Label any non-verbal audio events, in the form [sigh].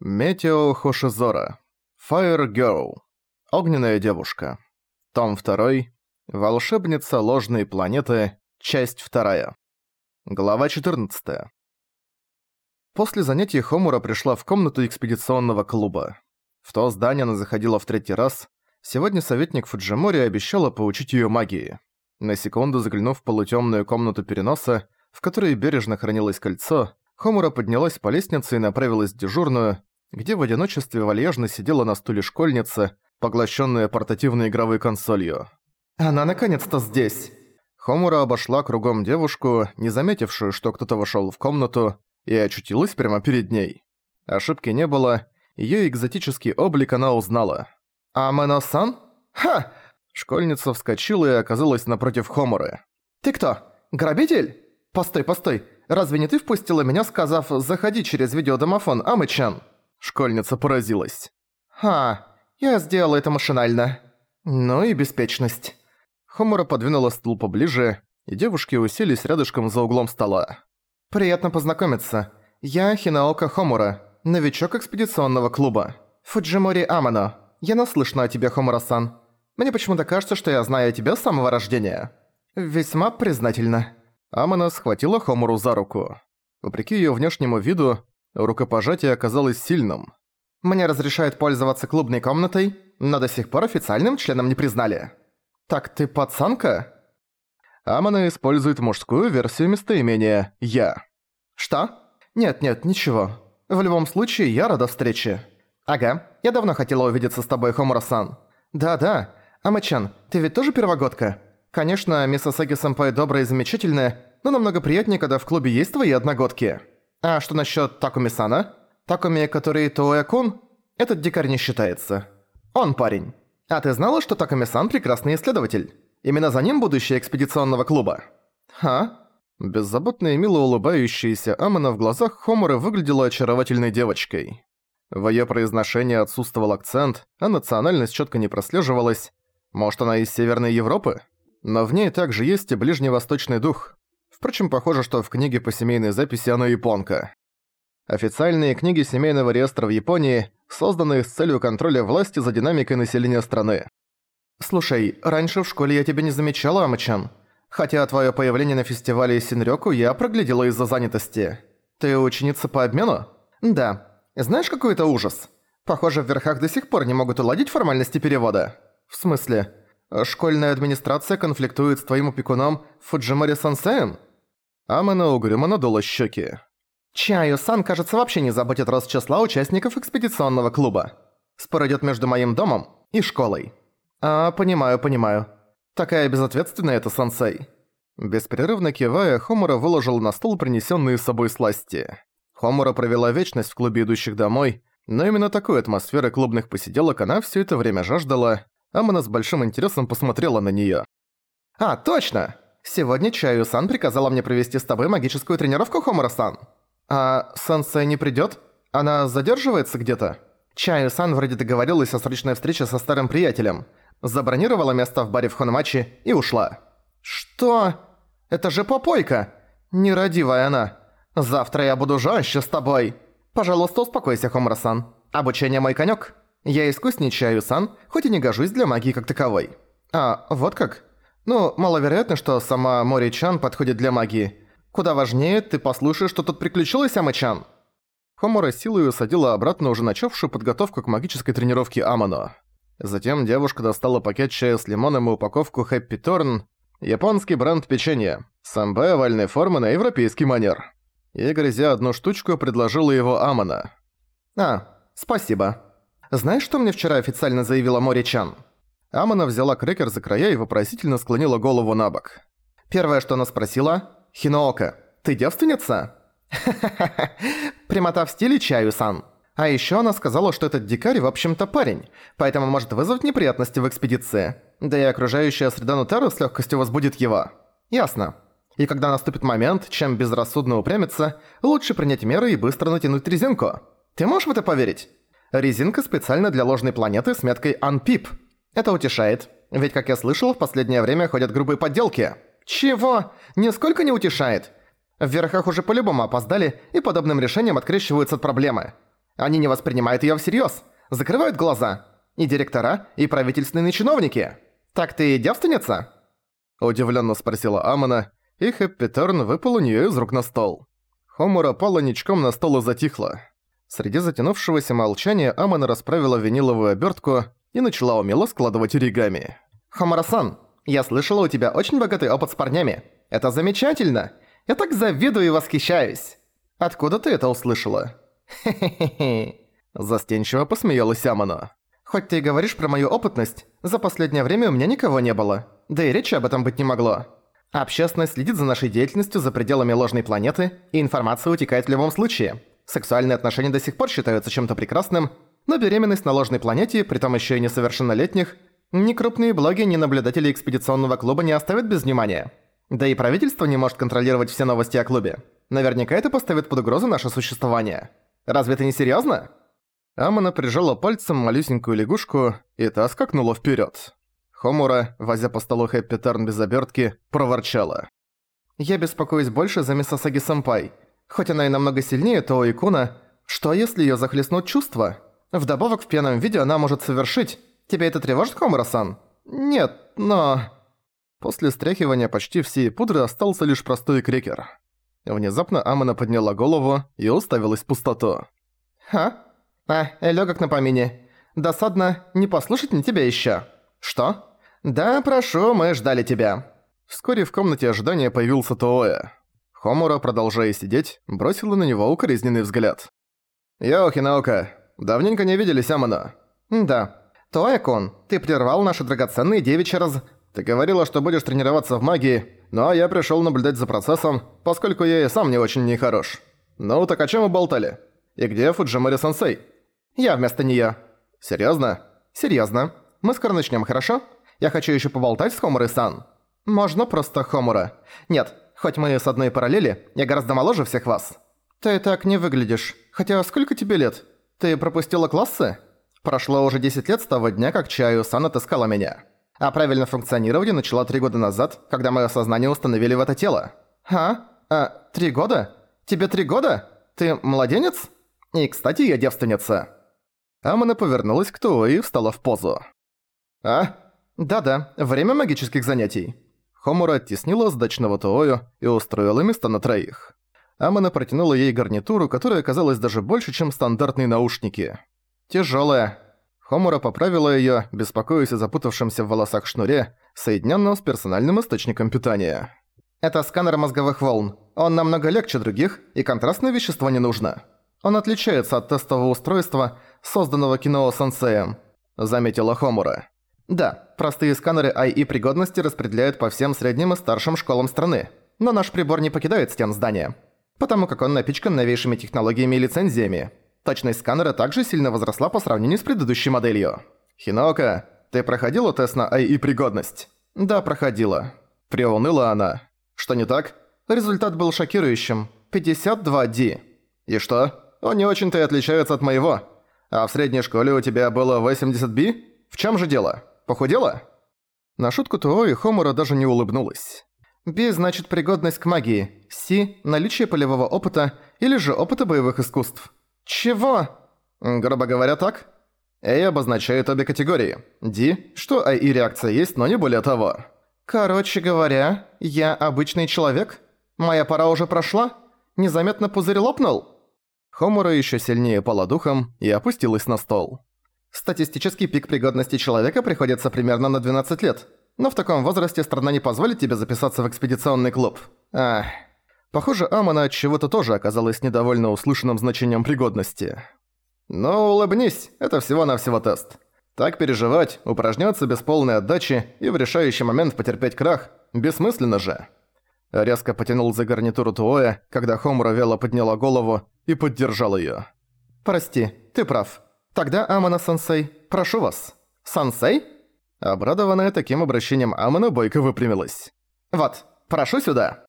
Метео Хошизора. Fire Girl. Огненная девушка. Том 2. Волшебница ложной планеты. Часть 2. Глава 14. После занятий Хомура пришла в комнату экспедиционного клуба. В то здание она заходила в третий раз. Сегодня советник Фуджимори обещала поучить её магии. На секунду заглянув в полутёмную комнату переноса, в которой бережно хранилось кольцо, Хомура поднялась по лестнице и направилась в дежурную, где в одиночестве вальяжно сидела на стуле школьница, поглощенная портативной игровой консолью. «Она наконец-то здесь!» Хомура обошла кругом девушку, не заметившую, что кто-то вошел в комнату, и очутилась прямо перед ней. Ошибки не было, ее экзотический облик она узнала. «Амено-сан? Ха!» Школьница вскочила и оказалась напротив Хомуры. «Ты кто? Грабитель? Постой, постой, разве не ты впустила меня, сказав «заходи через видеодомофон, Амычан»?» Школьница поразилась. «Ха, я сделала это машинально. Ну и беспечность». Хомура подвинула стул поближе, и девушки уселись рядышком за углом стола. «Приятно познакомиться. Я Хинаока Хомура, новичок экспедиционного клуба. Фуджимори Амано. Я наслышана о тебе, Хомура-сан. Мне почему-то кажется, что я знаю о тебе с самого рождения. Весьма признательна». Амано схватила Хомуру за руку. Вопреки её внешнему виду, Рукопожатие оказалось сильным. «Мне разрешают пользоваться клубной комнатой, но до сих пор официальным членом не признали. Так ты пацанка?» Амана использует мужскую версию местоимения «я». «Что? Нет-нет, ничего. В любом случае, я рада встрече». «Ага, я давно хотела увидеться с тобой, Хомура-сан». «Да-да. Амачан, ты ведь тоже первогодка?» «Конечно, мисс Асаги-сэмпай добрая и замечательная, но намного приятнее, когда в клубе есть твои одногодки». А что насчет Такуми-сана? Такуми, который Туэ-кун? Этот дикарь не считается. Он парень. А ты знала, что Такуми-сан прекрасный исследователь? Именно за ним будущее экспедиционного клуба. Ха? Беззаботная и мило улыбающаяся Амана в глазах Хомуры выглядела очаровательной девочкой. В её произношении отсутствовал акцент, а национальность чётко не прослеживалась. Может, она из Северной Европы? Но в ней также есть и ближневосточный дух. Впрочем, похоже, что в книге по семейной записи она японка. Официальные книги семейного реестра в Японии созданы с целью контроля власти за динамикой населения страны. «Слушай, раньше в школе я тебя не замечала, Амачан. Хотя твое появление на фестивале Синрёку я проглядела из-за занятости. Ты ученица по обмену? Да. Знаешь, какой это ужас? Похоже, в верхах до сих пор не могут уладить формальности перевода. В смысле? Школьная администрация конфликтует с твоим опекуном Фуджимори Сансеем? Амана угрюмо надула щеки. Чаю-сан, кажется, вообще не заботит рост числа участников экспедиционного клуба. Спор идёт между моим домом и школой. А, понимаю, понимаю. Такая безответственная эта сансей. Беспрерывно кивая, Хомура выложил на стол принесённые с собой сласти. Хомура провела вечность в клубе идущих домой, но именно такой атмосферы клубных посиделок она всё это время жаждала. Амана с большим интересом посмотрела на неё. «А, точно! Сегодня Чаю-сан приказала мне провести с тобой магическую тренировку, Хомура-сан. А Сансей не придёт? Она задерживается где-то? Чаю-сан вроде договорилась о срочной встрече со старым приятелем. Забронировала место в баре в Хономачи и ушла. Что? Это же попойка! Нерадивая она. Завтра я буду жестче с тобой. Пожалуйста, успокойся, Хомура-сан. Обучение мой конёк. Я искусней Чаю-сан, хоть и не гожусь для магии как таковой. А, вот как? Ну, маловероятно, что сама Мори-чан подходит для магии. Куда важнее, ты послушаешь, что тут приключилось, Ама-чан. Хомора силой усадила обратно уже начавшую подготовку к магической тренировке Амано. Затем девушка достала пакет чая с лимоном и упаковку Хэппи Торн, японский бренд печенья, самбе овальной формы на европейский манер. И, грызя одну штучку, предложила его Амана. «А, спасибо. Знаешь, что мне вчера официально заявила Мори-чан?» Амана взяла крекер за края и вопросительно склонила голову на бок. Первое, что она спросила, «Хиноока, ты девственница?» [laughs] «Ха-ха-ха, в стиле Чаю-сан». А ещё она сказала, что этот дикарь в общем-то парень, поэтому может вызвать неприятности в экспедиции. Да и окружающая среда Нутеру с лёгкостью возбудит его. Ясно. И когда наступит момент, чем безрассудно упрямиться, лучше принять меры и быстро натянуть резинку. Ты можешь в это поверить? Резинка специально для ложной планеты с меткой «Unpip». Это утешает. Ведь, как я слышал, в последнее время ходят грубые подделки. Чего? Нисколько не утешает. В верхах уже по-любому опоздали и подобным решением открещиваются от проблемы. Они не воспринимают её всерьёз, закрывают глаза. И директора, и правительственные чиновники. Так ты девственница?» Удивленно спросила Амана, и Хэппи Терн выпал у неё из рук на стол. Хомура пала ничком на стол и затихла. Среди затянувшегося молчания Амана расправила виниловую обертку и начала умело складывать оригами. «Хомура-сан, я слышала, у тебя очень богатый опыт с парнями. Это замечательно. Я так завидую и восхищаюсь. Откуда ты это услышала?» «Хе-хе-хе». Застенчиво посмеялась Амана. «Хоть ты и говоришь про мою опытность, за последнее время у меня никого не было. Да и речи об этом быть не могло. Общественность следит за нашей деятельностью за пределами ложной планеты, и информация утекает в любом случае. Сексуальные отношения до сих пор считаются чем-то прекрасным, но беременность на ложной планете, притом еще и несовершеннолетних, ни крупные блоги, ни наблюдатели экспедиционного клуба не оставят без внимания. Да и правительство не может контролировать все новости о клубе. Наверняка это поставит под угрозу наше существование. Разве это не серьезно? Амана прижала пальцем малюсенькую лягушку, и та скакнула вперед. Хомура, возя по столу Хэппи Тарн без обертки, проворчала. «Я беспокоюсь больше за Мисасаги-сэмпай. Хоть она и намного сильнее Тоо и Куна, что если её захлестнут чувства? Вдобавок в пьяном виде она может совершить... Тебя это тревожит, Хомура-сан? Нет, но...» После стряхивания почти всей пудры остался лишь простой крекер. Внезапно Амана подняла голову и уставилась в пустоту. «Ха? А, лёгок на помине. Досадно, не послушать мне тебя ещё. Что? Да, прошу, мы ждали тебя». Вскоре в комнате ожидания появился Тооя. Хомура, продолжая сидеть, бросила на него укоризненный взгляд. «Йо, Хинаока, давненько не виделись, Амана». «Да. Тооя-кун, ты прервал наши драгоценные девичьи раз...» «Ты говорила, что будешь тренироваться в магии, но я пришёл наблюдать за процессом, поскольку я и сам не очень нехорош. Ну, так о чем мы болтали? И где Фуджимори-сенсей?» «Я вместо неё». «Серьёзно?» «Серьёзно. Мы скоро начнём, хорошо? Я хочу ещё поболтать с Хомурой-сан». «Можно просто Хомура. Нет, Хоть мы с одной параллели, я гораздо моложе всех вас. Ты так не выглядишь. Хотя сколько тебе лет? Ты пропустила классы? Прошло уже 10 лет с того дня, как Чаю-сан отыскала меня. А правильно функционирование начала три года назад, когда мое сознание установили в это тело. А? А, три года? Тебе три года? Ты младенец? И, кстати, я девственница. Амана повернулась к Туо и встала в позу. А? Да-да, время магических занятий. Хомура оттеснила сдачного Туою и устроила место на троих. Амана протянула ей гарнитуру, которая оказалась даже больше, чем стандартные наушники. Тяжелая. Хомура поправила её, беспокоясь о запутавшемся в волосах шнуре, соединенном с персональным источником питания. «Это сканер мозговых волн. Он намного легче других, и контрастное вещество не нужно. Он отличается от тестового устройства, созданного Киноо-сенсеем», — заметила Хомура. Да, простые сканеры АИ пригодности распределяют по всем средним и старшим школам страны. Но наш прибор не покидает стен здания. Потому как он напичкан новейшими технологиями и лицензиями. Точность сканера также сильно возросла по сравнению с предыдущей моделью. Хинока, ты проходила тест на АИ пригодность? Да, проходила. Приуныла она. Что не так? Результат был шокирующим. 52D. И что? Он не очень-то и отличается от моего. А в средней школе у тебя было 80B? В чем же дело? Похудела?» На шутку Туо и Хомура даже не улыбнулась. «Би значит пригодность к магии. Си – наличие полевого опыта или же опыта боевых искусств». «Чего?» «Грубо говоря, так?» «Эй» обозначает обе категории. «Ди» – что АИ реакция есть, но не более того. «Короче говоря, я обычный человек? Моя пора уже прошла? Незаметно пузырь лопнул?» Хомура еще сильнее пала духом и опустилась на стол. Статистический пик пригодности человека приходится примерно на 12 лет. Но в таком возрасте страна не позволит тебе записаться в экспедиционный клуб. Ах. Похоже, Амана от чего-то тоже оказалась недовольна услышанным значением пригодности. Но улыбнись, это всего-навсего тест. Так переживать, упражняться без полной отдачи и в решающий момент потерпеть крах – бессмысленно же. Резко потянул за гарнитуру Туоя, когда Хомура вяло подняла голову и поддержал её. «Прости, ты прав. «Тогда, Амана-сенсей, прошу вас». «Сенсей?» Обрадованная таким обращением Амана бойко выпрямилась. «Вот, прошу сюда».